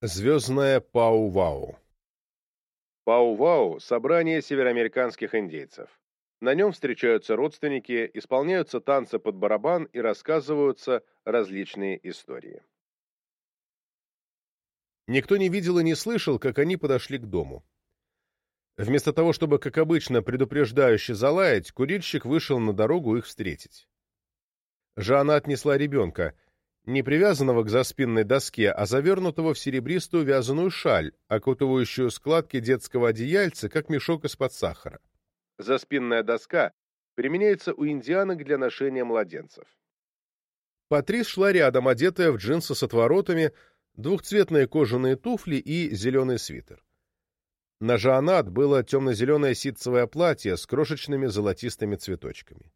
Звездная Пау-Вау Пау-Вау – собрание североамериканских индейцев. На нем встречаются родственники, исполняются танцы под барабан и рассказываются различные истории. Никто не видел и не слышал, как они подошли к дому. Вместо того, чтобы, как обычно, предупреждающе залаять, курильщик вышел на дорогу их встретить. Жанна отнесла ребенка – не привязанного к заспинной доске, а завернутого в серебристую вязаную шаль, окутывающую складки детского одеяльца, как мешок из-под сахара. Заспинная доска применяется у индианок для ношения младенцев. Патрис шла рядом, одетая в джинсы с отворотами, двухцветные кожаные туфли и зеленый свитер. На Жанат было темно-зеленое ситцевое платье с крошечными золотистыми цветочками.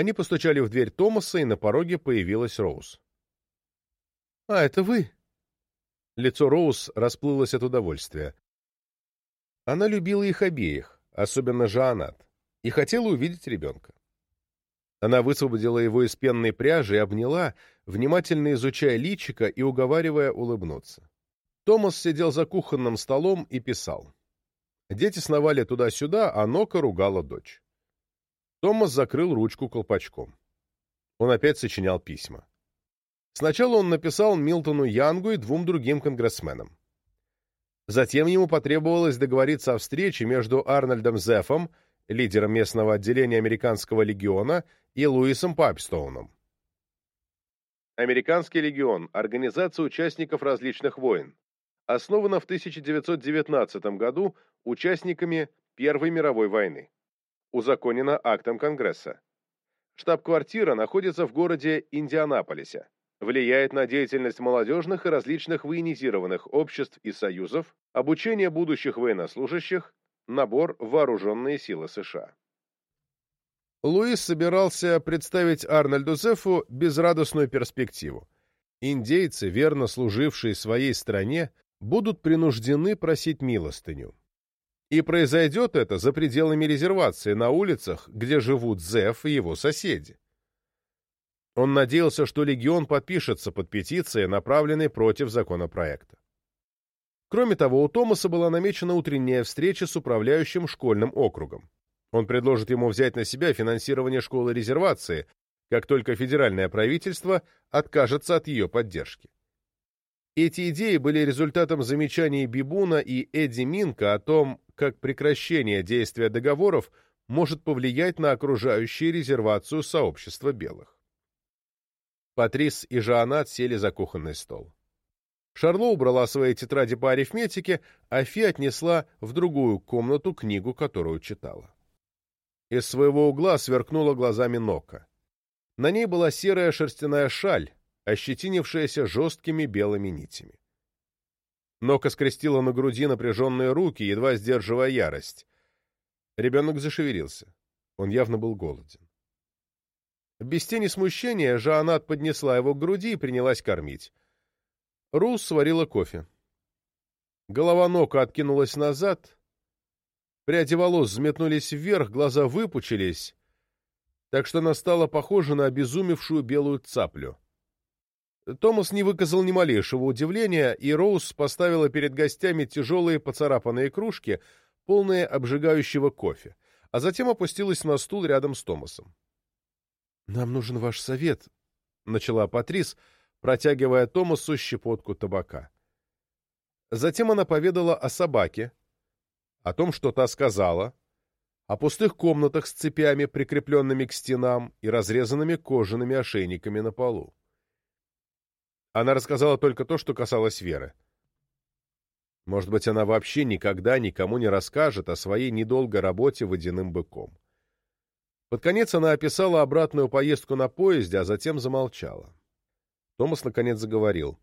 Они постучали в дверь Томаса, и на пороге появилась Роуз. «А, это вы?» Лицо Роуз расплылось от удовольствия. Она любила их обеих, особенно Жанат, и хотела увидеть ребенка. Она высвободила его из пенной пряжи и обняла, внимательно изучая личико и уговаривая улыбнуться. Томас сидел за кухонным столом и писал. Дети сновали туда-сюда, а Нока ругала дочь. Томас закрыл ручку колпачком. Он опять сочинял письма. Сначала он написал Милтону Янгу и двум другим конгрессменам. Затем ему потребовалось договориться о встрече между Арнольдом Зефом, лидером местного отделения Американского легиона, и Луисом Папстоуном. Американский легион – организация участников различных войн. Основана в 1919 году участниками Первой мировой войны узаконено актом Конгресса. Штаб-квартира находится в городе Индианаполисе. Влияет на деятельность молодежных и различных военизированных обществ и союзов, обучение будущих военнослужащих, набор в вооруженные силы США. Луис собирался представить Арнольду Зефу безрадостную перспективу. Индейцы, верно служившие своей стране, будут принуждены просить милостыню. И произойдет это за пределами резервации, на улицах, где живут Зев и его соседи. Он надеялся, что легион подпишется под петицией, направленной против законопроекта. Кроме того, у Томаса была намечена утренняя встреча с управляющим школьным округом. Он предложит ему взять на себя финансирование школы резервации, как только федеральное правительство откажется от ее поддержки. Эти идеи были результатом замечаний Бибуна и Эдди Минка о том, как прекращение действия договоров может повлиять на окружающую резервацию сообщества белых. Патрис и Жоанат сели за кухонный стол. Шарло убрала свои тетради по арифметике, а Фи отнесла в другую комнату книгу, которую читала. Из своего угла сверкнула глазами Нока. На ней была серая шерстяная шаль, ощетинившаяся жесткими белыми нитями. Нока скрестила на груди напряженные руки, едва сдерживая ярость. Ребенок зашевелился. Он явно был голоден. Без тени смущения Жанат поднесла его к груди и принялась кормить. Рус сварила кофе. Голова Нока откинулась назад, пряди волос взметнулись вверх, глаза выпучились, так что она стала похожа на обезумевшую белую цаплю. Томас не выказал ни малейшего удивления, и Роуз поставила перед гостями тяжелые поцарапанные кружки, полные обжигающего кофе, а затем опустилась на стул рядом с Томасом. «Нам нужен ваш совет», — начала Патрис, протягивая Томасу щепотку табака. Затем она поведала о собаке, о том, что та сказала, о пустых комнатах с цепями, прикрепленными к стенам и разрезанными кожаными ошейниками на полу. Она рассказала только то, что касалось Веры. Может быть, она вообще никогда никому не расскажет о своей недолгой работе водяным быком. Под конец она описала обратную поездку на поезде, а затем замолчала. Томас наконец заговорил.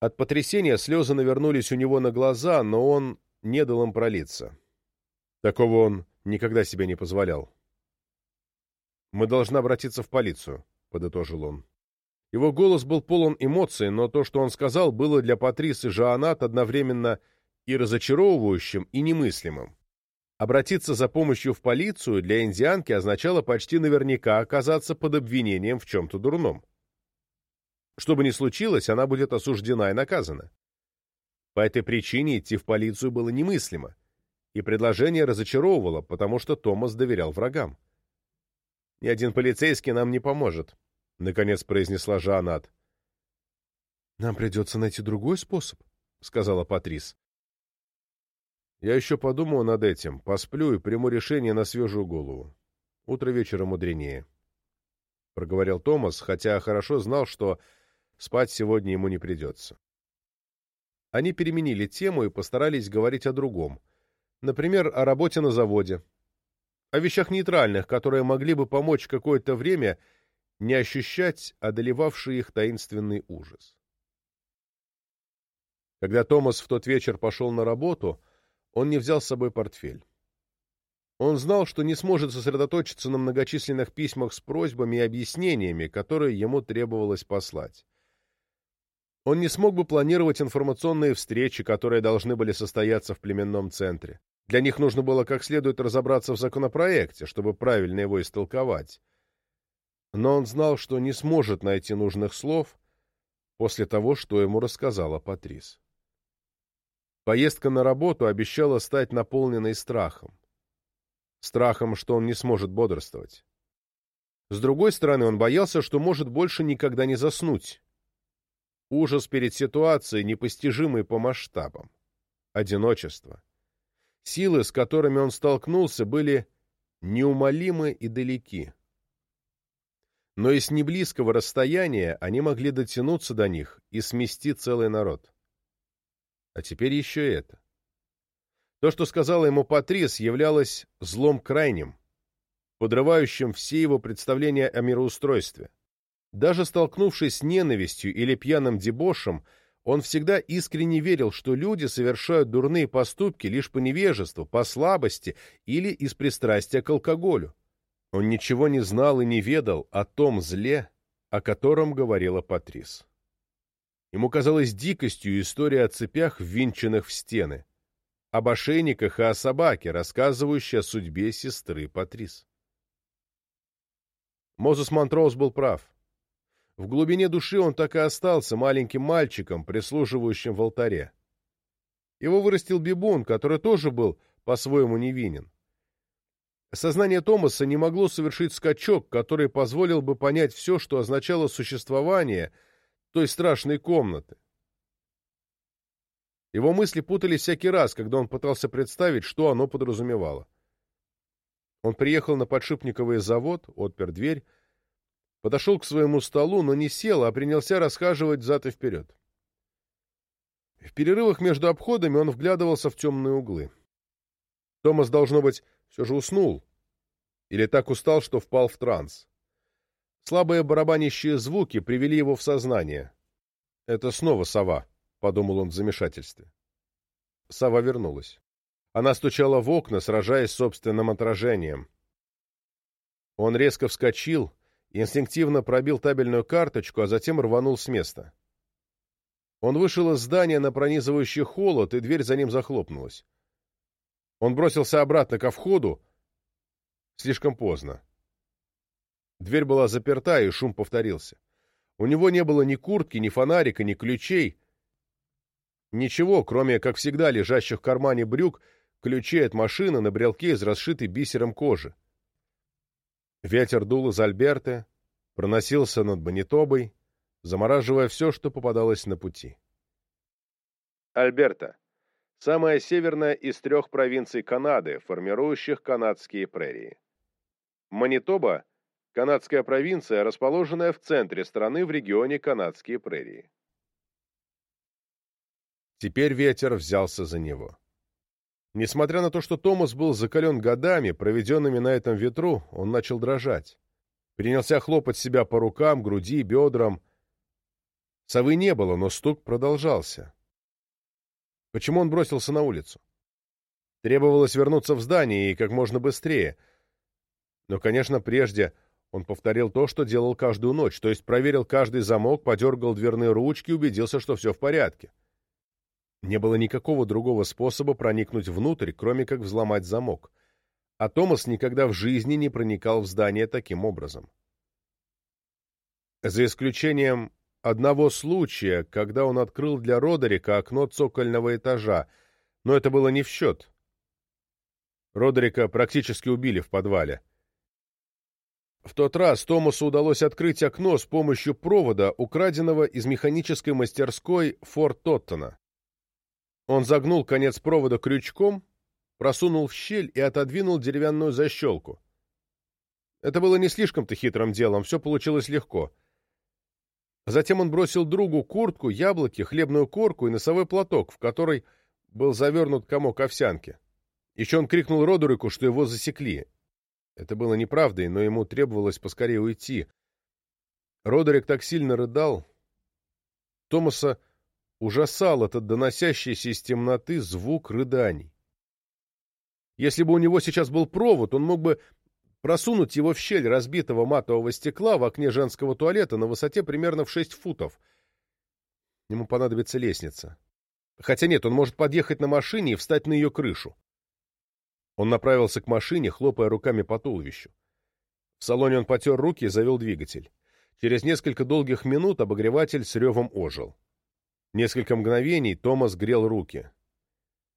От потрясения слезы навернулись у него на глаза, но он не дал им пролиться. Такого он никогда себе не позволял. «Мы должны обратиться в полицию», — подытожил он. Его голос был полон эмоций, но то, что он сказал, было для Патрисы Жоанат одновременно и разочаровывающим, и немыслимым. Обратиться за помощью в полицию для индианки означало почти наверняка оказаться под обвинением в чем-то дурном. Что бы ни случилось, она будет осуждена и наказана. По этой причине идти в полицию было немыслимо, и предложение разочаровывало, потому что Томас доверял врагам. «Ни один полицейский нам не поможет», — наконец произнесла Жанат. «Нам придется найти другой способ», — сказала Патрис. «Я еще подумаю над этим, посплю и приму решение на свежую голову. Утро вечера мудренее», — проговорил Томас, хотя хорошо знал, что спать сегодня ему не придется. Они переменили тему и постарались говорить о другом. Например, о работе на заводе. О вещах нейтральных, которые могли бы помочь какое-то время не ощущать одолевавший их таинственный ужас. Когда Томас в тот вечер пошел на работу, он не взял с собой портфель. Он знал, что не сможет сосредоточиться на многочисленных письмах с просьбами и объяснениями, которые ему требовалось послать. Он не смог бы планировать информационные встречи, которые должны были состояться в племенном центре. Для них нужно было как следует разобраться в законопроекте, чтобы правильно его истолковать. Но он знал, что не сможет найти нужных слов после того, что ему рассказала Патрис. Поездка на работу обещала стать наполненной страхом. Страхом, что он не сможет бодрствовать. С другой стороны, он боялся, что может больше никогда не заснуть, Ужас перед ситуацией, непостижимый по масштабам. Одиночество. Силы, с которыми он столкнулся, были неумолимы и далеки. Но и с неблизкого расстояния они могли дотянуться до них и смести целый народ. А теперь еще это. То, что сказала ему Патрис, являлось злом крайним, подрывающим все его представления о мироустройстве. Даже столкнувшись с ненавистью или пьяным дебошем, он всегда искренне верил, что люди совершают дурные поступки лишь по невежеству, по слабости или из пристрастия к алкоголю. Он ничего не знал и не ведал о том зле, о котором говорила Патрис. Ему казалась дикостью история о цепях, ввинченных в стены, об ошейниках и о собаке, рассказывающей о судьбе сестры Патрис. Мозес Монтроуз был прав. В глубине души он так и остался маленьким мальчиком, прислуживающим в алтаре. Его вырастил Бибун, который тоже был по-своему невинен. Сознание Томаса не могло совершить скачок, который позволил бы понять все, что означало существование той страшной комнаты. Его мысли путались всякий раз, когда он пытался представить, что оно подразумевало. Он приехал на подшипниковый завод, отпер дверь, подошел к своему столу, но не сел, а принялся расхаживать взад и вперед. В перерывах между обходами он вглядывался в темные углы. Томас, должно быть, все же уснул. Или так устал, что впал в транс. Слабые барабанящие звуки привели его в сознание. «Это снова сова», — подумал он в замешательстве. Сова вернулась. Она стучала в окна, сражаясь с собственным отражением. Он резко вскочил инстинктивно пробил табельную карточку, а затем рванул с места. Он вышел из здания на пронизывающий холод, и дверь за ним захлопнулась. Он бросился обратно ко входу. Слишком поздно. Дверь была заперта, и шум повторился. У него не было ни куртки, ни фонарика, ни ключей. Ничего, кроме, как всегда, лежащих в кармане брюк, ключей от машины на брелке из расшитой бисером кожи. Ветер дул из Альберты, проносился над Бонитобой, замораживая все, что попадалось на пути. Альберта – самая северная из трех провинций Канады, формирующих канадские прерии. Манитоба – канадская провинция, расположенная в центре страны в регионе Канадские прерии. Теперь ветер взялся за него. Несмотря на то, что Томас был закален годами, проведенными на этом ветру, он начал дрожать. Принялся хлопать себя по рукам, груди, бедрам. Совы не было, но стук продолжался. Почему он бросился на улицу? Требовалось вернуться в здание и как можно быстрее. Но, конечно, прежде он повторил то, что делал каждую ночь, то есть проверил каждый замок, подергал дверные ручки, убедился, что все в порядке. Не было никакого другого способа проникнуть внутрь, кроме как взломать замок. А Томас никогда в жизни не проникал в здание таким образом. За исключением одного случая, когда он открыл для Родерика окно цокольного этажа, но это было не в счет. Родерика практически убили в подвале. В тот раз Томасу удалось открыть окно с помощью провода, украденного из механической мастерской Форт Тоттона. Он загнул конец провода крючком, просунул в щель и отодвинул деревянную защелку. Это было не слишком-то хитрым делом, все получилось легко. Затем он бросил другу куртку, яблоки, хлебную корку и носовой платок, в который был завернут комок овсянки. Еще он крикнул Родерику, что его засекли. Это было неправдой, но ему требовалось поскорее уйти. Родерик так сильно рыдал. Томаса ужасал этот доносящийся из темноты звук рыданий. Если бы у него сейчас был провод, он мог бы просунуть его в щель разбитого матового стекла в окне женского туалета на высоте примерно в 6 футов. Ему понадобится лестница. Хотя нет, он может подъехать на машине и встать на ее крышу. Он направился к машине, хлопая руками по туловищу. В салоне он потер руки и завел двигатель. Через несколько долгих минут обогреватель с ревом ожил. Несколько мгновений Томас грел руки.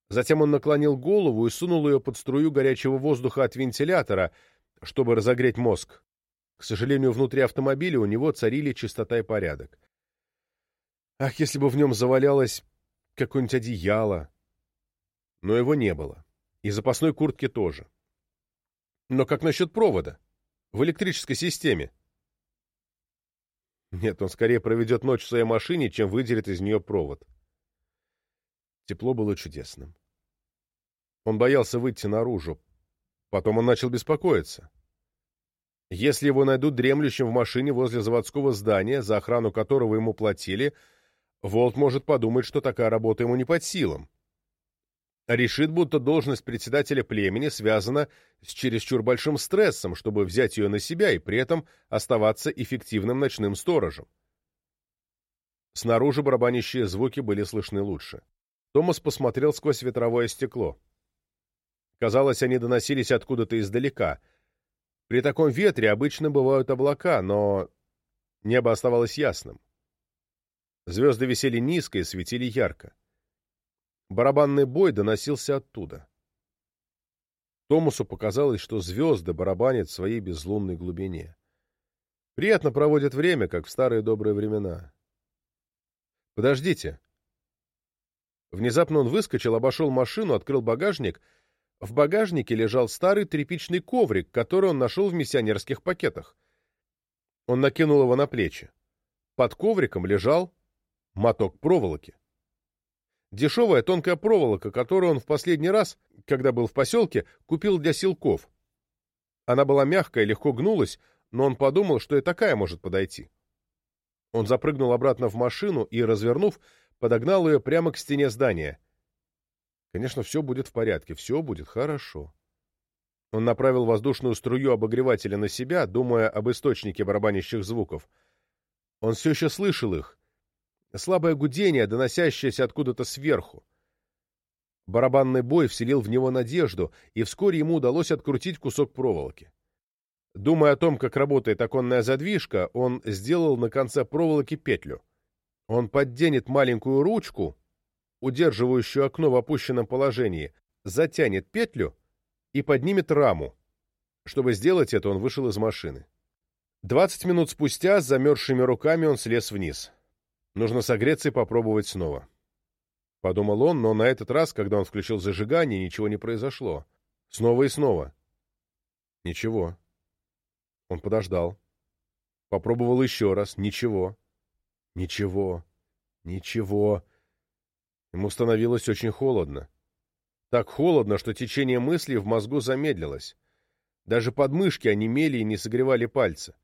Затем он наклонил голову и сунул ее под струю горячего воздуха от вентилятора, чтобы разогреть мозг. К сожалению, внутри автомобиля у него царили чистота и порядок. Ах, если бы в нем завалялось какое-нибудь одеяло! Но его не было. И запасной куртки тоже. Но как насчет провода? В электрической системе? Нет, он скорее проведет ночь в своей машине, чем выделит из нее провод. Тепло было чудесным. Он боялся выйти наружу. Потом он начал беспокоиться. Если его найдут дремлющим в машине возле заводского здания, за охрану которого ему платили, Волт может подумать, что такая работа ему не под силам решит, будто должность председателя племени связана с чересчур большим стрессом, чтобы взять ее на себя и при этом оставаться эффективным ночным сторожем. Снаружи барабанящие звуки были слышны лучше. Томас посмотрел сквозь ветровое стекло. Казалось, они доносились откуда-то издалека. При таком ветре обычно бывают облака, но небо оставалось ясным. Звезды висели низко и светили ярко. Барабанный бой доносился оттуда. Томасу показалось, что звезды барабанят в своей безлунной глубине. Приятно проводят время, как в старые добрые времена. «Подождите!» Внезапно он выскочил, обошел машину, открыл багажник. В багажнике лежал старый тряпичный коврик, который он нашел в миссионерских пакетах. Он накинул его на плечи. Под ковриком лежал моток проволоки. Дешевая тонкая проволока, которую он в последний раз, когда был в поселке, купил для силков. Она была мягкая, легко гнулась, но он подумал, что и такая может подойти. Он запрыгнул обратно в машину и, развернув, подогнал ее прямо к стене здания. Конечно, все будет в порядке, все будет хорошо. Он направил воздушную струю обогревателя на себя, думая об источнике барабанящих звуков. Он все еще слышал их, слабое гудение, доносящееся откуда-то сверху. Барабанный бой вселил в него надежду, и вскоре ему удалось открутить кусок проволоки. Думая о том, как работает оконная задвижка, он сделал на конце проволоки петлю. Он подденет маленькую ручку, удерживающую окно в опущенном положении, затянет петлю и поднимет раму. Чтобы сделать это, он вышел из машины. Двадцать минут спустя с замерзшими руками он слез вниз. Нужно согреться и попробовать снова. Подумал он, но на этот раз, когда он включил зажигание, ничего не произошло. Снова и снова. Ничего. Он подождал. Попробовал еще раз. Ничего. Ничего. Ничего. Ему становилось очень холодно. Так холодно, что течение мыслей в мозгу замедлилось. Даже подмышки онемели и не согревали пальцы.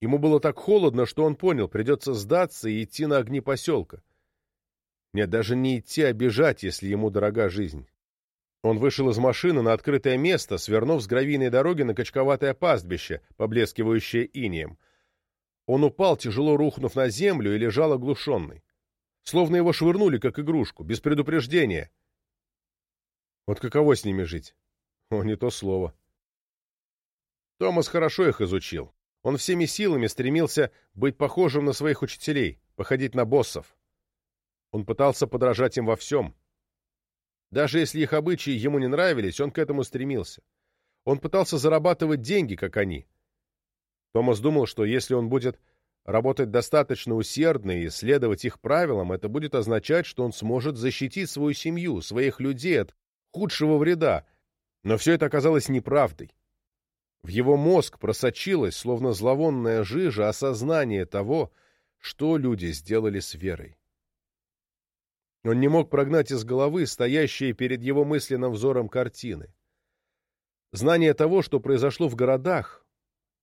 Ему было так холодно, что он понял, придется сдаться и идти на огни поселка. Нет, даже не идти, а бежать, если ему дорога жизнь. Он вышел из машины на открытое место, свернув с гравийной дороги на качковатое пастбище, поблескивающее инием. Он упал, тяжело рухнув на землю, и лежал оглушенный. Словно его швырнули, как игрушку, без предупреждения. Вот каково с ними жить? О, не то слово. Томас хорошо их изучил. Он всеми силами стремился быть похожим на своих учителей, походить на боссов. Он пытался подражать им во всем. Даже если их обычаи ему не нравились, он к этому стремился. Он пытался зарабатывать деньги, как они. Томас думал, что если он будет работать достаточно усердно и следовать их правилам, это будет означать, что он сможет защитить свою семью, своих людей от худшего вреда. Но все это оказалось неправдой. В его мозг просочилось, словно зловонная жижа, осознание того, что люди сделали с верой. Он не мог прогнать из головы стоящие перед его мысленным взором картины. Знание того, что произошло в городах,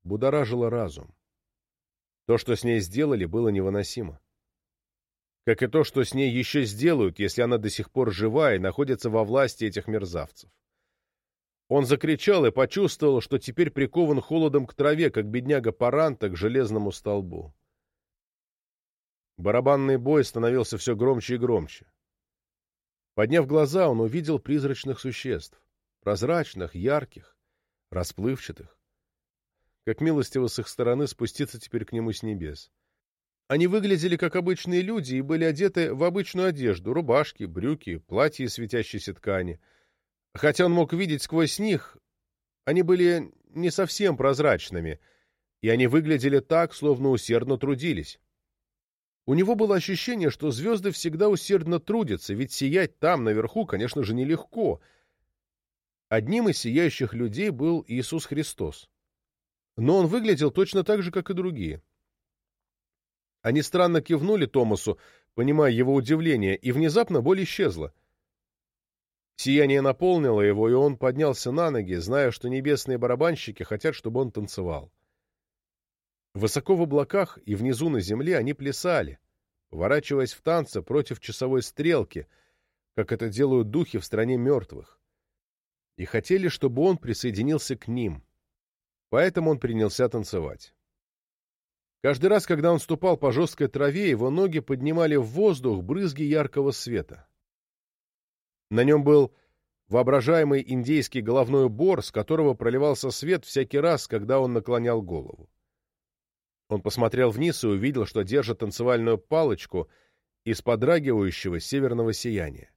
будоражило разум. То, что с ней сделали, было невыносимо. Как и то, что с ней еще сделают, если она до сих пор жива и находится во власти этих мерзавцев. Он закричал и почувствовал, что теперь прикован холодом к траве, как бедняга Паранта к железному столбу. Барабанный бой становился все громче и громче. Подняв глаза, он увидел призрачных существ, прозрачных, ярких, расплывчатых как милостиво с их стороны спуститься теперь к нему с небес. Они выглядели как обычные люди и были одеты в обычную одежду, рубашки, брюки, платья из светящейся ткани. Хотя он мог видеть сквозь них, они были не совсем прозрачными, и они выглядели так, словно усердно трудились. У него было ощущение, что звезды всегда усердно трудятся, ведь сиять там, наверху, конечно же, нелегко. Одним из сияющих людей был Иисус Христос но он выглядел точно так же, как и другие. Они странно кивнули Томасу, понимая его удивление, и внезапно боль исчезла. Сияние наполнило его, и он поднялся на ноги, зная, что небесные барабанщики хотят, чтобы он танцевал. Высоко в облаках и внизу на земле они плясали, поворачиваясь в танце против часовой стрелки, как это делают духи в стране мертвых, и хотели, чтобы он присоединился к ним. Поэтому он принялся танцевать. Каждый раз, когда он ступал по жесткой траве, его ноги поднимали в воздух брызги яркого света. На нем был воображаемый индейский головной убор, с которого проливался свет всякий раз, когда он наклонял голову. Он посмотрел вниз и увидел, что держит танцевальную палочку из подрагивающего северного сияния.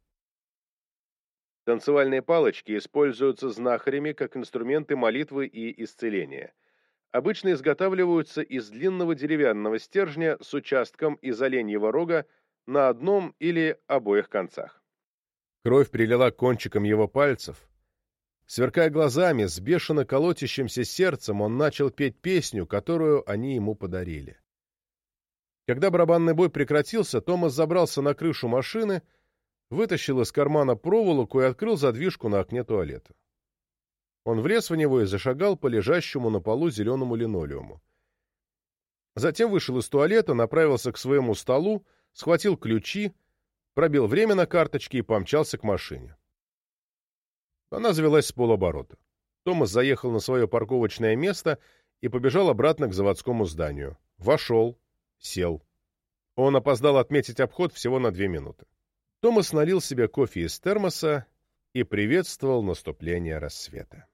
Танцевальные палочки используются знахарями как инструменты молитвы и исцеления. Обычно изготавливаются из длинного деревянного стержня с участком из оленьего рога на одном или обоих концах. Кровь прилила к кончикам его пальцев. Сверкая глазами, с бешено колотящимся сердцем, он начал петь песню, которую они ему подарили. Когда барабанный бой прекратился, Томас забрался на крышу машины — вытащил из кармана проволоку и открыл задвижку на окне туалета. Он влез в него и зашагал по лежащему на полу зеленому линолеуму. Затем вышел из туалета, направился к своему столу, схватил ключи, пробил время на карточке и помчался к машине. Она завелась с полоборота. Томас заехал на свое парковочное место и побежал обратно к заводскому зданию. Вошел, сел. Он опоздал отметить обход всего на две минуты. Томас налил себе кофе из термоса и приветствовал наступление рассвета.